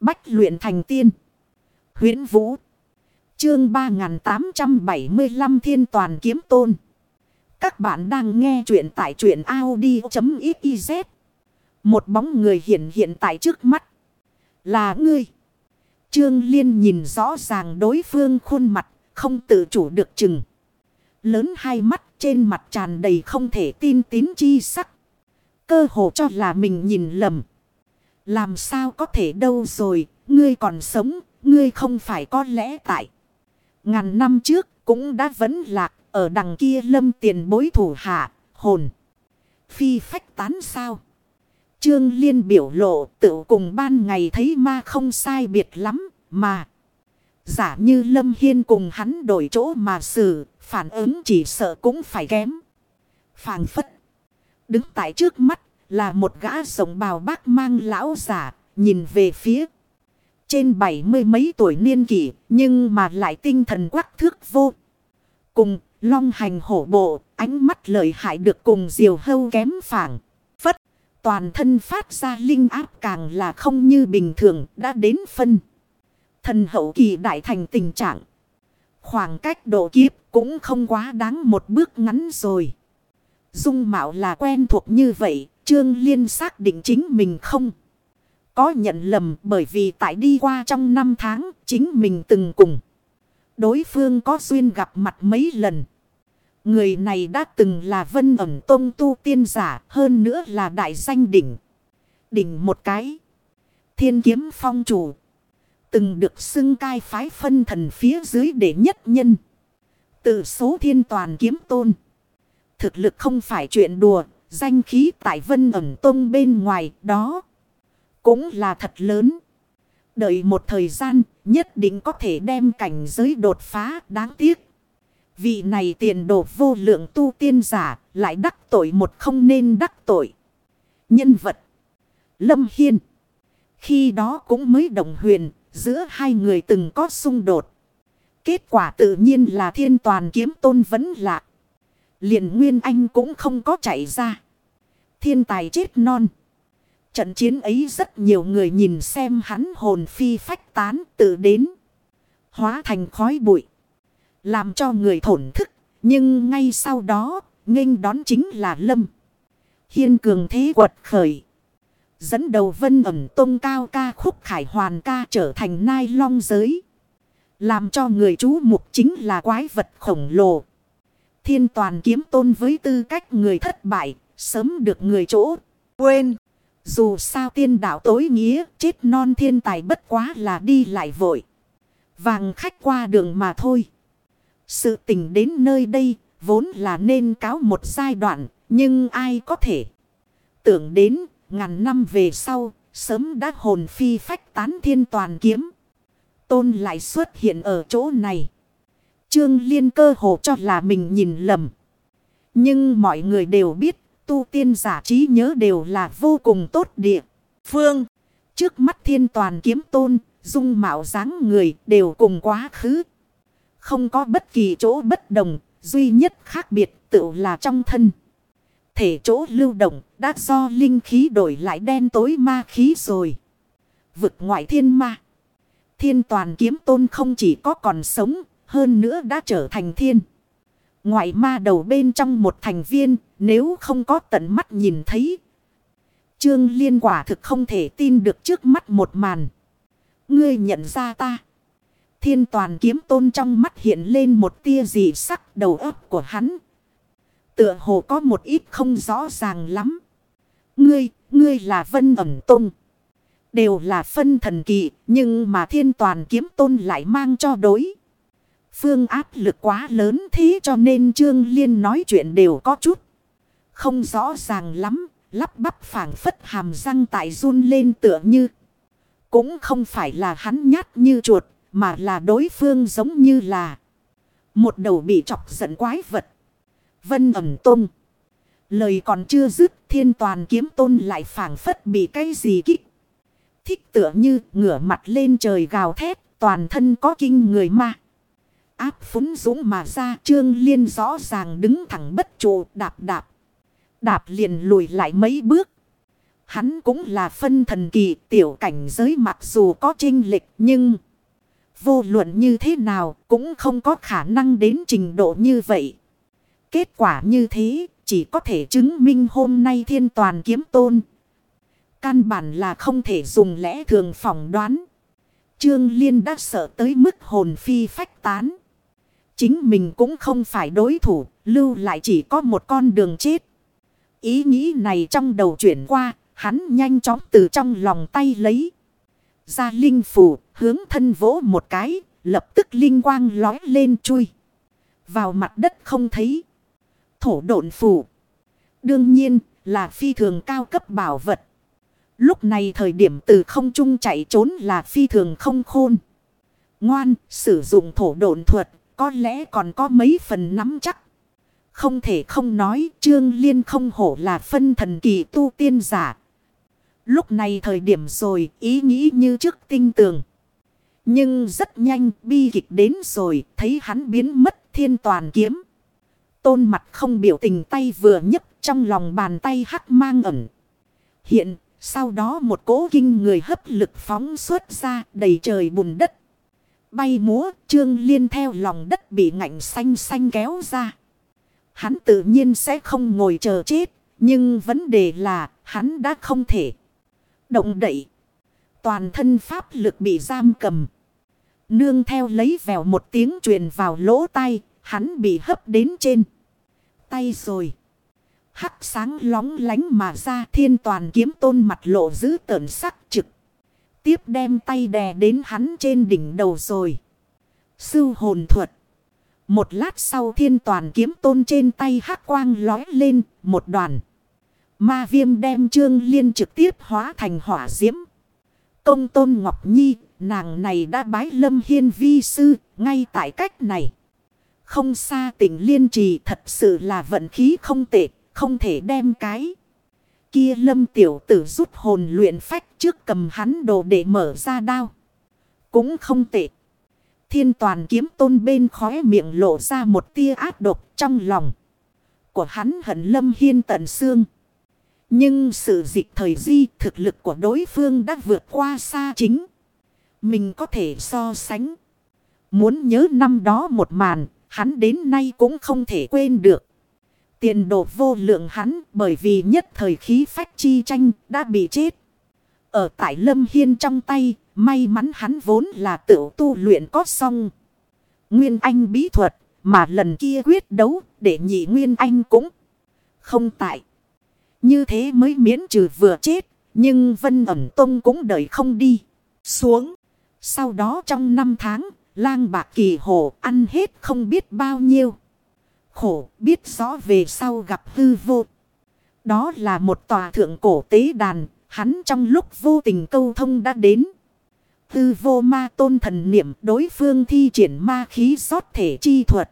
Bách luyện thành tiên. huyễn Vũ. Chương 3875 Thiên Toàn Kiếm Tôn. Các bạn đang nghe truyện tại truyện Audi.xyz. Một bóng người hiện hiện tại trước mắt. Là ngươi. Trương Liên nhìn rõ ràng đối phương khuôn mặt. Không tự chủ được chừng. Lớn hai mắt, trên mặt tràn đầy không thể tin tín chi sắc. Cơ hồ cho là mình nhìn lầm. Làm sao có thể đâu rồi, ngươi còn sống, ngươi không phải có lẽ tại. Ngàn năm trước cũng đã vấn lạc, ở đằng kia lâm tiền bối thủ hạ, hồn. Phi phách tán sao? Trương Liên biểu lộ tự cùng ban ngày thấy ma không sai biệt lắm, mà. Giả như Lâm Hiên cùng hắn đổi chỗ mà xử, phản ứng chỉ sợ cũng phải kém. Phàng phất. Đứng tại trước mắt là một gã sống bào bác mang lão giả, nhìn về phía. Trên bảy mươi mấy tuổi niên kỷ, nhưng mà lại tinh thần quắc thước vô. Cùng, long hành hổ bộ, ánh mắt lợi hại được cùng diều hâu kém phảng Phất, toàn thân phát ra linh áp càng là không như bình thường, đã đến phân. Thần hậu kỳ đại thành tình trạng. Khoảng cách độ kiếp cũng không quá đáng một bước ngắn rồi. Dung mạo là quen thuộc như vậy, Trương Liên xác định chính mình không. Có nhận lầm bởi vì tại đi qua trong năm tháng, chính mình từng cùng. Đối phương có duyên gặp mặt mấy lần. Người này đã từng là vân ẩm tôn tu tiên giả, hơn nữa là đại danh đỉnh. Đỉnh một cái. Thiên kiếm phong chủ. Từng được xưng cai phái phân thần phía dưới để nhất nhân. Tự số thiên toàn kiếm tôn. Thực lực không phải chuyện đùa. Danh khí tại vân ẩm tông bên ngoài đó. Cũng là thật lớn. Đợi một thời gian, nhất định có thể đem cảnh giới đột phá đáng tiếc. Vị này tiền đồ vô lượng tu tiên giả lại đắc tội một không nên đắc tội. Nhân vật. Lâm Hiên. Khi đó cũng mới đồng huyền, giữa hai người từng có xung đột. Kết quả tự nhiên là thiên toàn kiếm tôn vẫn lạc liền Nguyên Anh cũng không có chạy ra. Thiên tài chết non. Trận chiến ấy rất nhiều người nhìn xem hắn hồn phi phách tán tự đến. Hóa thành khói bụi. Làm cho người thổn thức. Nhưng ngay sau đó, nghênh đón chính là Lâm. Hiên cường thế quật khởi. Dẫn đầu vân ẩm tông cao ca khúc khải hoàn ca trở thành nai long giới. Làm cho người chú mục chính là quái vật khổng lồ. Thiên toàn kiếm tôn với tư cách người thất bại, sớm được người chỗ, quên. Dù sao tiên đạo tối nghĩa, chết non thiên tài bất quá là đi lại vội. Vàng khách qua đường mà thôi. Sự tình đến nơi đây, vốn là nên cáo một giai đoạn, nhưng ai có thể tưởng đến ngàn năm về sau, sớm đã hồn phi phách tán thiên toàn kiếm. Tôn lại xuất hiện ở chỗ này. Trương Liên cơ hồ cho là mình nhìn lầm. Nhưng mọi người đều biết, tu tiên giả trí nhớ đều là vô cùng tốt địa. Phương, trước mắt thiên toàn kiếm tôn, dung mạo dáng người đều cùng quá khứ. Không có bất kỳ chỗ bất đồng, duy nhất khác biệt tự là trong thân thể chỗ lưu động đã do linh khí đổi lại đen tối ma khí rồi. Vực ngoại thiên ma. Thiên toàn kiếm tôn không chỉ có còn sống, hơn nữa đã trở thành thiên. Ngoại ma đầu bên trong một thành viên, nếu không có tận mắt nhìn thấy. Trương Liên quả thực không thể tin được trước mắt một màn. Ngươi nhận ra ta. Thiên toàn kiếm tôn trong mắt hiện lên một tia dị sắc đầu óc của hắn Tựa hồ có một ít không rõ ràng lắm. Ngươi, ngươi là vân ẩm tôn. Đều là phân thần kỳ, nhưng mà thiên toàn kiếm tôn lại mang cho đối. Phương áp lực quá lớn thế cho nên Trương Liên nói chuyện đều có chút. Không rõ ràng lắm, lắp bắp phảng phất hàm răng tại run lên tựa như. Cũng không phải là hắn nhát như chuột, mà là đối phương giống như là một đầu bị chọc giận quái vật. Vân ẩm tung. Lời còn chưa dứt thiên toàn kiếm tôn lại phảng phất bị cái gì kích. Thích tựa như ngửa mặt lên trời gào thét toàn thân có kinh người ma. Áp phúng dũng mà ra, trương liên rõ ràng đứng thẳng bất trụ, đạp đạp. Đạp liền lùi lại mấy bước. Hắn cũng là phân thần kỳ, tiểu cảnh giới mặc dù có trinh lịch nhưng vô luận như thế nào cũng không có khả năng đến trình độ như vậy. Kết quả như thế, chỉ có thể chứng minh hôm nay thiên toàn kiếm tôn. Căn bản là không thể dùng lẽ thường phỏng đoán. Trương Liên đã sợ tới mức hồn phi phách tán. Chính mình cũng không phải đối thủ, lưu lại chỉ có một con đường chết. Ý nghĩ này trong đầu chuyển qua, hắn nhanh chóng từ trong lòng tay lấy. Ra linh phủ, hướng thân vỗ một cái, lập tức linh quang lói lên chui. Vào mặt đất không thấy. Thổ độn phủ. Đương nhiên là phi thường cao cấp bảo vật. Lúc này thời điểm từ không trung chạy trốn là phi thường không khôn. Ngoan, sử dụng thổ độn thuật, có lẽ còn có mấy phần nắm chắc. Không thể không nói, Trương Liên không hổ là phân thần kỳ tu tiên giả. Lúc này thời điểm rồi, ý nghĩ như trước tinh tường. Nhưng rất nhanh, bi kịch đến rồi, thấy hắn biến mất thiên toàn kiếm. Tôn mặt không biểu tình tay vừa nhấc trong lòng bàn tay hắc mang ẩn. Hiện, sau đó một cỗ kinh người hấp lực phóng xuất ra đầy trời bùn đất. Bay múa, trương liên theo lòng đất bị ngạnh xanh xanh kéo ra. Hắn tự nhiên sẽ không ngồi chờ chết, nhưng vấn đề là hắn đã không thể động đậy. Toàn thân pháp lực bị giam cầm. Nương theo lấy vèo một tiếng truyền vào lỗ tai, hắn bị hấp đến trên. Tay rồi. Hắc sáng lóng lánh mà ra thiên toàn kiếm tôn mặt lộ giữ tợn sắc trực. Tiếp đem tay đè đến hắn trên đỉnh đầu rồi. Sư hồn thuật. Một lát sau thiên toàn kiếm tôn trên tay hắc quang lói lên một đoàn. Ma viêm đem trương liên trực tiếp hóa thành hỏa diễm. Công tôn Ngọc Nhi, nàng này đã bái lâm hiên vi sư, ngay tại cách này. Không xa tỉnh liên trì thật sự là vận khí không tệ, không thể đem cái. Kia lâm tiểu tử rút hồn luyện phách trước cầm hắn đồ để mở ra đao. Cũng không tệ. Thiên toàn kiếm tôn bên khóe miệng lộ ra một tia ác độc trong lòng. Của hắn hận lâm hiên tận xương. Nhưng sự dịch thời di thực lực của đối phương đã vượt qua xa chính. Mình có thể so sánh. Muốn nhớ năm đó một màn, hắn đến nay cũng không thể quên được. Tiền đồ vô lượng hắn bởi vì nhất thời khí phách chi tranh đã bị chết. Ở tại Lâm Hiên trong tay, may mắn hắn vốn là tự tu luyện có xong. Nguyên Anh bí thuật, mà lần kia quyết đấu để nhị Nguyên Anh cũng không tại. Như thế mới miễn trừ vừa chết. Nhưng Vân ẩm tông cũng đợi không đi. Xuống. Sau đó trong năm tháng. Lang bạc kỳ hồ ăn hết không biết bao nhiêu. Khổ biết rõ về sau gặp hư vô. Đó là một tòa thượng cổ tế đàn. Hắn trong lúc vô tình câu thông đã đến. Hư vô ma tôn thần niệm đối phương thi triển ma khí xót thể chi thuật.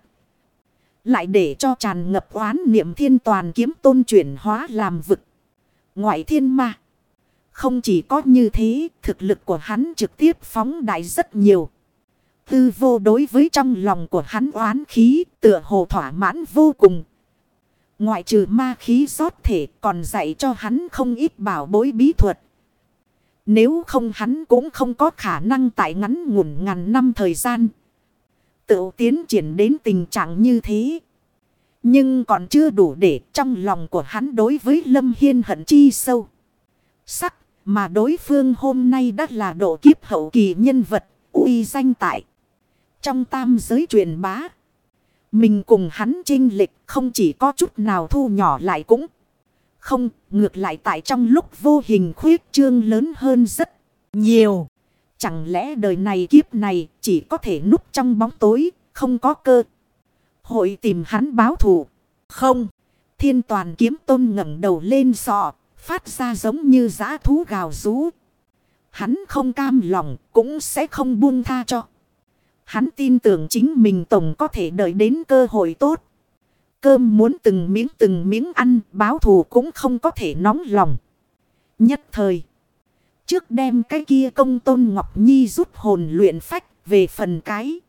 Lại để cho tràn ngập oán niệm thiên toàn kiếm tôn chuyển hóa làm vực. Ngoại thiên ma. Không chỉ có như thế, thực lực của hắn trực tiếp phóng đại rất nhiều. Tư vô đối với trong lòng của hắn oán khí, tựa hồ thỏa mãn vô cùng. Ngoại trừ ma khí rót thể còn dạy cho hắn không ít bảo bối bí thuật. Nếu không hắn cũng không có khả năng tại ngắn ngủn ngàn năm thời gian tự tiến triển đến tình trạng như thế. Nhưng còn chưa đủ để trong lòng của hắn đối với Lâm Hiên hận chi sâu. Sắc mà đối phương hôm nay đã là độ kiếp hậu kỳ nhân vật uy danh tại. Trong tam giới truyền bá. Mình cùng hắn trinh lịch không chỉ có chút nào thu nhỏ lại cũng. Không ngược lại tại trong lúc vô hình khuyết trương lớn hơn rất nhiều. Chẳng lẽ đời này kiếp này chỉ có thể núp trong bóng tối, không có cơ. Hội tìm hắn báo thù. Không. Thiên toàn kiếm tôn ngẩng đầu lên sọ, phát ra giống như giã thú gào rú. Hắn không cam lòng, cũng sẽ không buông tha cho. Hắn tin tưởng chính mình tổng có thể đợi đến cơ hội tốt. Cơm muốn từng miếng từng miếng ăn, báo thù cũng không có thể nóng lòng. Nhất thời. Trước đem cái kia công tôn Ngọc Nhi rút hồn luyện phách về phần cái.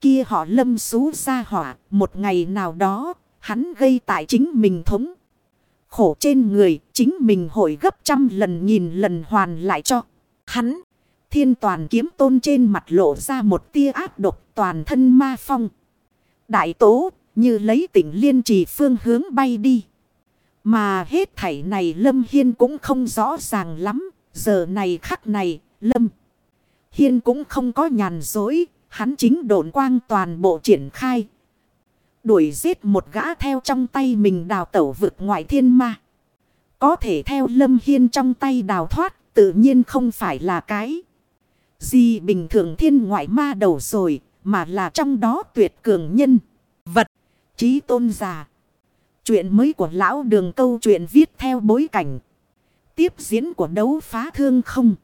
Kia họ lâm xú ra hỏa một ngày nào đó hắn gây tại chính mình thống. khổ trên người, chính mình hội gấp trăm lần nghìn lần hoàn lại cho. Hắn, thiên toàn kiếm tôn trên mặt lộ ra một tia áp độc toàn thân ma phong. Đại tố, như lấy tỉnh liên trì phương hướng bay đi. Mà hết thảy này Lâm Hiên cũng không rõ ràng lắm. Giờ này khắc này, Lâm Hiên cũng không có nhàn dối. Hắn chính độn quang toàn bộ triển khai. Đuổi giết một gã theo trong tay mình đào tẩu vực ngoại thiên ma. Có thể theo Lâm Hiên trong tay đào thoát tự nhiên không phải là cái. Gì bình thường thiên ngoại ma đầu rồi, mà là trong đó tuyệt cường nhân. Vật. trí tôn giả. Chuyện mới của lão đường câu chuyện viết theo bối cảnh. Tiếp diễn của đấu phá thương không.